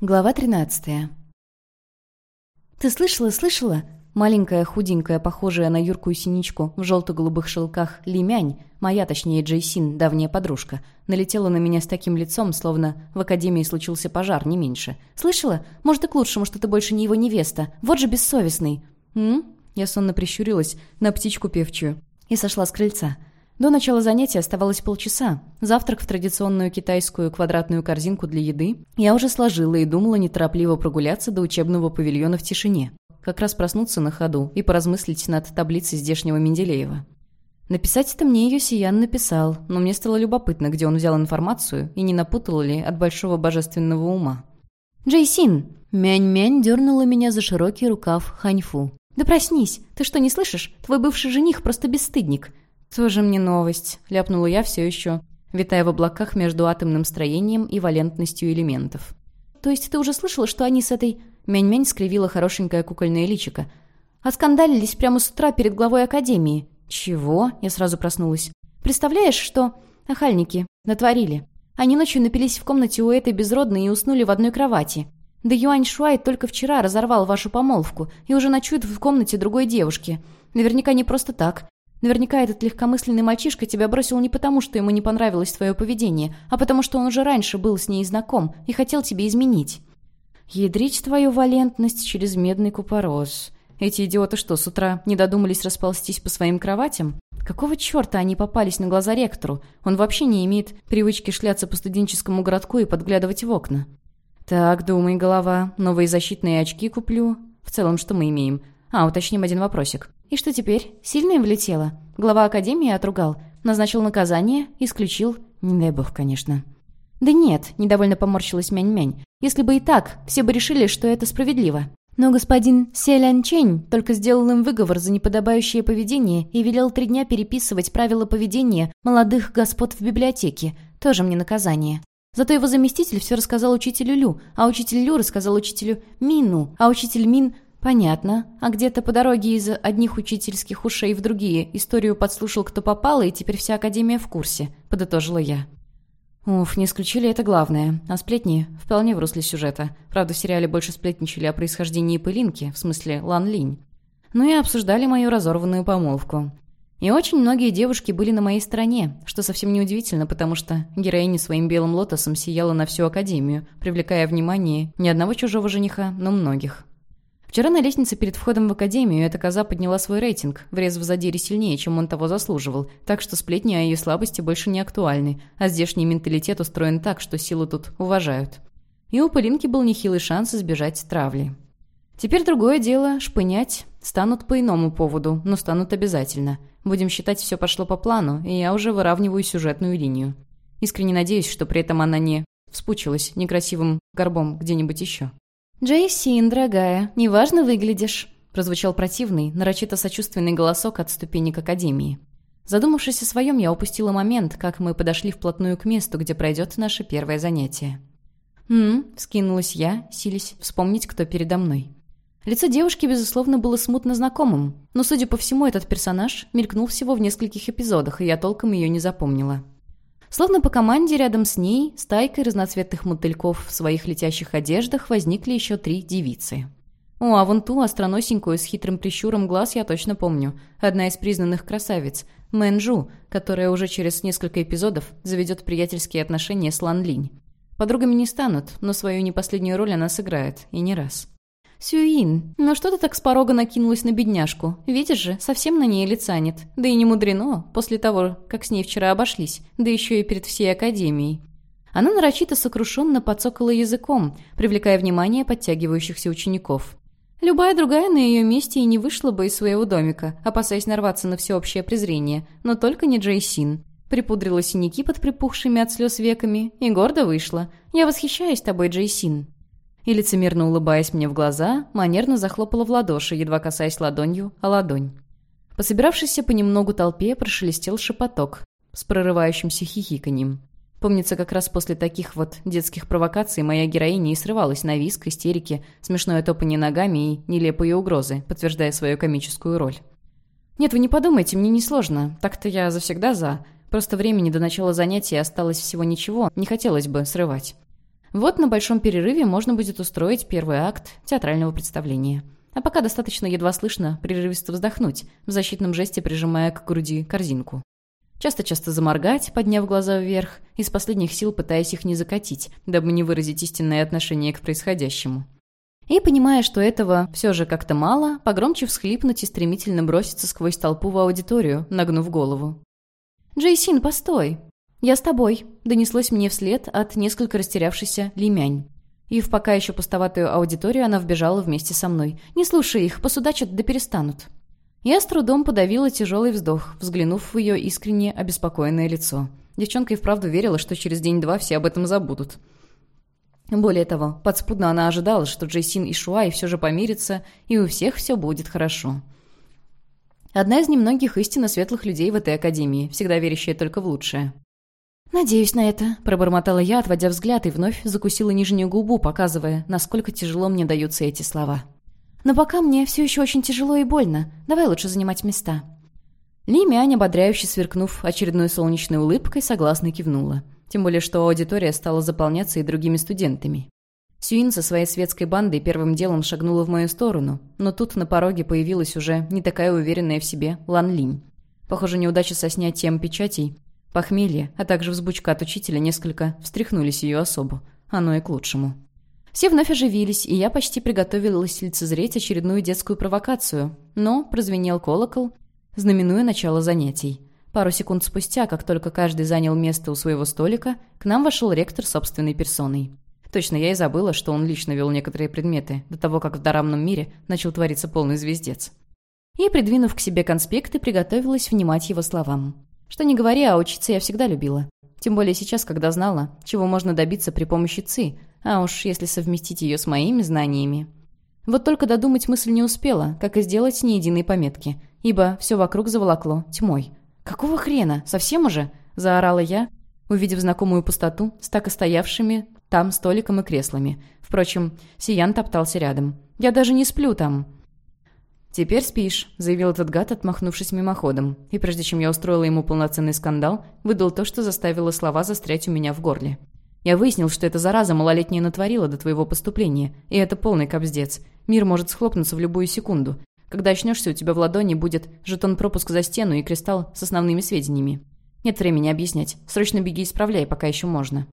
Глава 13. «Ты слышала, слышала?» Маленькая, худенькая, похожая на юркую синичку в желто-голубых шелках Лимянь, моя, точнее, Джейсин, давняя подружка, налетела на меня с таким лицом, словно в академии случился пожар, не меньше. «Слышала? Может, и к лучшему, что ты больше не его невеста. Вот же бессовестный!» «М?» Я сонно прищурилась на птичку певчую и сошла с крыльца. До начала занятия оставалось полчаса. Завтрак в традиционную китайскую квадратную корзинку для еды я уже сложила и думала неторопливо прогуляться до учебного павильона в тишине как раз проснуться на ходу и поразмыслить над таблицей здешнего Менделеева. Написать это мне ее Сиян написал, но мне стало любопытно, где он взял информацию и не напутал ли от большого божественного ума. «Джейсин!» Мянь-мянь дернула меня за широкий рукав ханьфу. «Да проснись! Ты что, не слышишь? Твой бывший жених просто бесстыдник!» «Тоже мне новость», — ляпнула я все еще, витая в облаках между атомным строением и валентностью элементов. «То есть ты уже слышала, что они с этой Мянь-Мянь скривила хорошенькое кукольное личико. «Оскандалились прямо с утра перед главой Академии». «Чего?» — я сразу проснулась. «Представляешь, что...» «Охальники. Натворили. Они ночью напились в комнате у этой безродной и уснули в одной кровати. Да Юань Шуай только вчера разорвал вашу помолвку и уже ночует в комнате другой девушки. Наверняка не просто так. Наверняка этот легкомысленный мальчишка тебя бросил не потому, что ему не понравилось твое поведение, а потому что он уже раньше был с ней знаком и хотел тебе изменить». Ядрить твою валентность через медный купорос. Эти идиоты что, с утра не додумались расползтись по своим кроватям? Какого черта они попались на глаза ректору? Он вообще не имеет привычки шляться по студенческому городку и подглядывать в окна. Так, думай, голова. Новые защитные очки куплю. В целом, что мы имеем? А, уточним один вопросик. И что теперь? Сильно им влетело? Глава академии отругал. Назначил наказание, исключил. Не дай бог, конечно. «Да нет», — недовольно поморщилась Мянь-Мянь. «Если бы и так, все бы решили, что это справедливо». Но господин Селян Чень только сделал им выговор за неподобающее поведение и велел три дня переписывать правила поведения молодых господ в библиотеке. Тоже мне наказание. Зато его заместитель все рассказал учителю Лю, а учитель Лю рассказал учителю Мину, а учитель Мин... Понятно. А где-то по дороге из одних учительских ушей в другие историю подслушал кто попало, и теперь вся Академия в курсе, подытожила я. Уф, не исключили это главное. А сплетни вполне в русле сюжета. Правда, в сериале больше сплетничали о происхождении пылинки, в смысле Лан Линь. Ну и обсуждали мою разорванную помолвку. И очень многие девушки были на моей стороне, что совсем неудивительно, потому что героиня своим белым лотосом сияла на всю Академию, привлекая внимание не одного чужого жениха, но многих. Вчера на лестнице перед входом в академию эта коза подняла свой рейтинг, врезав задире сильнее, чем он того заслуживал, так что сплетни о ее слабости больше не актуальны, а здешний менталитет устроен так, что силу тут уважают. И у Полинки был нехилый шанс избежать травли. Теперь другое дело, шпынять станут по иному поводу, но станут обязательно. Будем считать, все пошло по плану, и я уже выравниваю сюжетную линию. Искренне надеюсь, что при этом она не вспучилась некрасивым горбом где-нибудь еще. «Джейсин, дорогая, неважно выглядишь», — прозвучал противный, нарочито сочувственный голосок от ступенек Академии. Задумавшись о своем, я упустила момент, как мы подошли вплотную к месту, где пройдет наше первое занятие. «М-м», вскинулась я, сились вспомнить, кто передо мной. Лицо девушки, безусловно, было смутно знакомым, но, судя по всему, этот персонаж мелькнул всего в нескольких эпизодах, и я толком ее не запомнила. Словно по команде рядом с ней, стайкой разноцветных мотыльков в своих летящих одеждах возникли еще три девицы. О, а вон ту остроносенькую с хитрым прищуром глаз я точно помню. Одна из признанных красавиц. Мэнджу, которая уже через несколько эпизодов заведет приятельские отношения с Лан Линь. Подругами не станут, но свою не последнюю роль она сыграет, и не раз. «Сюин, ну что ты так с порога накинулась на бедняжку? Видишь же, совсем на ней лица нет. Да и не мудрено, после того, как с ней вчера обошлись, да еще и перед всей Академией». Она нарочито сокрушенно подсокала языком, привлекая внимание подтягивающихся учеников. Любая другая на ее месте и не вышла бы из своего домика, опасаясь нарваться на всеобщее презрение, но только не Джейсин. Припудрила синяки под припухшими от слез веками и гордо вышла. «Я восхищаюсь тобой, Джейсин» и, лицемерно улыбаясь мне в глаза, манерно захлопала в ладоши, едва касаясь ладонью о ладонь. По собиравшейся понемногу толпе прошелестел шепоток с прорывающимся хихиканьем. Помнится, как раз после таких вот детских провокаций моя героиня и срывалась на виск, истерики, смешное топание ногами и нелепые угрозы, подтверждая свою комическую роль. «Нет, вы не подумайте, мне несложно. Так-то я завсегда за. Просто времени до начала занятия осталось всего ничего, не хотелось бы срывать. Вот на большом перерыве можно будет устроить первый акт театрального представления. А пока достаточно едва слышно прерывисто вздохнуть, в защитном жесте прижимая к груди корзинку. Часто-часто заморгать, подняв глаза вверх, из последних сил пытаясь их не закатить, дабы не выразить истинное отношение к происходящему. И, понимая, что этого все же как-то мало, погромче всхлипнуть и стремительно броситься сквозь толпу в аудиторию, нагнув голову. «Джейсин, постой!» «Я с тобой», — донеслось мне вслед от несколько растерявшейся лимянь. И в пока еще пустоватую аудиторию она вбежала вместе со мной. «Не слушай их, посудачат да перестанут». Я с трудом подавила тяжелый вздох, взглянув в ее искренне обеспокоенное лицо. Девчонка и вправду верила, что через день-два все об этом забудут. Более того, подспудно она ожидала, что Джейсин и Шуай все же помирятся, и у всех все будет хорошо. Одна из немногих истинно светлых людей в этой академии, всегда верящая только в лучшее. «Надеюсь на это», — пробормотала я, отводя взгляд, и вновь закусила нижнюю губу, показывая, насколько тяжело мне даются эти слова. «Но пока мне все еще очень тяжело и больно. Давай лучше занимать места». Ли Мянь, ободряюще сверкнув очередной солнечной улыбкой, согласно кивнула. Тем более, что аудитория стала заполняться и другими студентами. Сюин со своей светской бандой первым делом шагнула в мою сторону, но тут на пороге появилась уже не такая уверенная в себе Лан Линь. Похоже, неудача со снятием печатей Похмелье, а также взбучка от учителя несколько встряхнулись ее особу. Оно и к лучшему. Все вновь оживились, и я почти приготовилась лицезреть очередную детскую провокацию. Но прозвенел колокол, знаменуя начало занятий. Пару секунд спустя, как только каждый занял место у своего столика, к нам вошел ректор собственной персоной. Точно, я и забыла, что он лично вел некоторые предметы, до того, как в дарамном мире начал твориться полный звездец. И, придвинув к себе конспекты, приготовилась внимать его словам. Что не говори, а учиться я всегда любила. Тем более сейчас, когда знала, чего можно добиться при помощи ЦИ, а уж если совместить ее с моими знаниями. Вот только додумать мысль не успела, как и сделать ни единой пометки, ибо все вокруг заволокло тьмой. «Какого хрена? Совсем уже?» – заорала я, увидев знакомую пустоту с так и стоявшими там столиком и креслами. Впрочем, Сиян топтался рядом. «Я даже не сплю там!» «Теперь спишь», — заявил этот гад, отмахнувшись мимоходом. И прежде чем я устроила ему полноценный скандал, выдал то, что заставило слова застрять у меня в горле. Я выяснил, что эта зараза малолетняя натворила до твоего поступления, и это полный кобздец. Мир может схлопнуться в любую секунду. Когда очнешься, у тебя в ладони будет жетон-пропуск за стену и кристалл с основными сведениями. Нет времени объяснять. Срочно беги и исправляй, пока еще можно.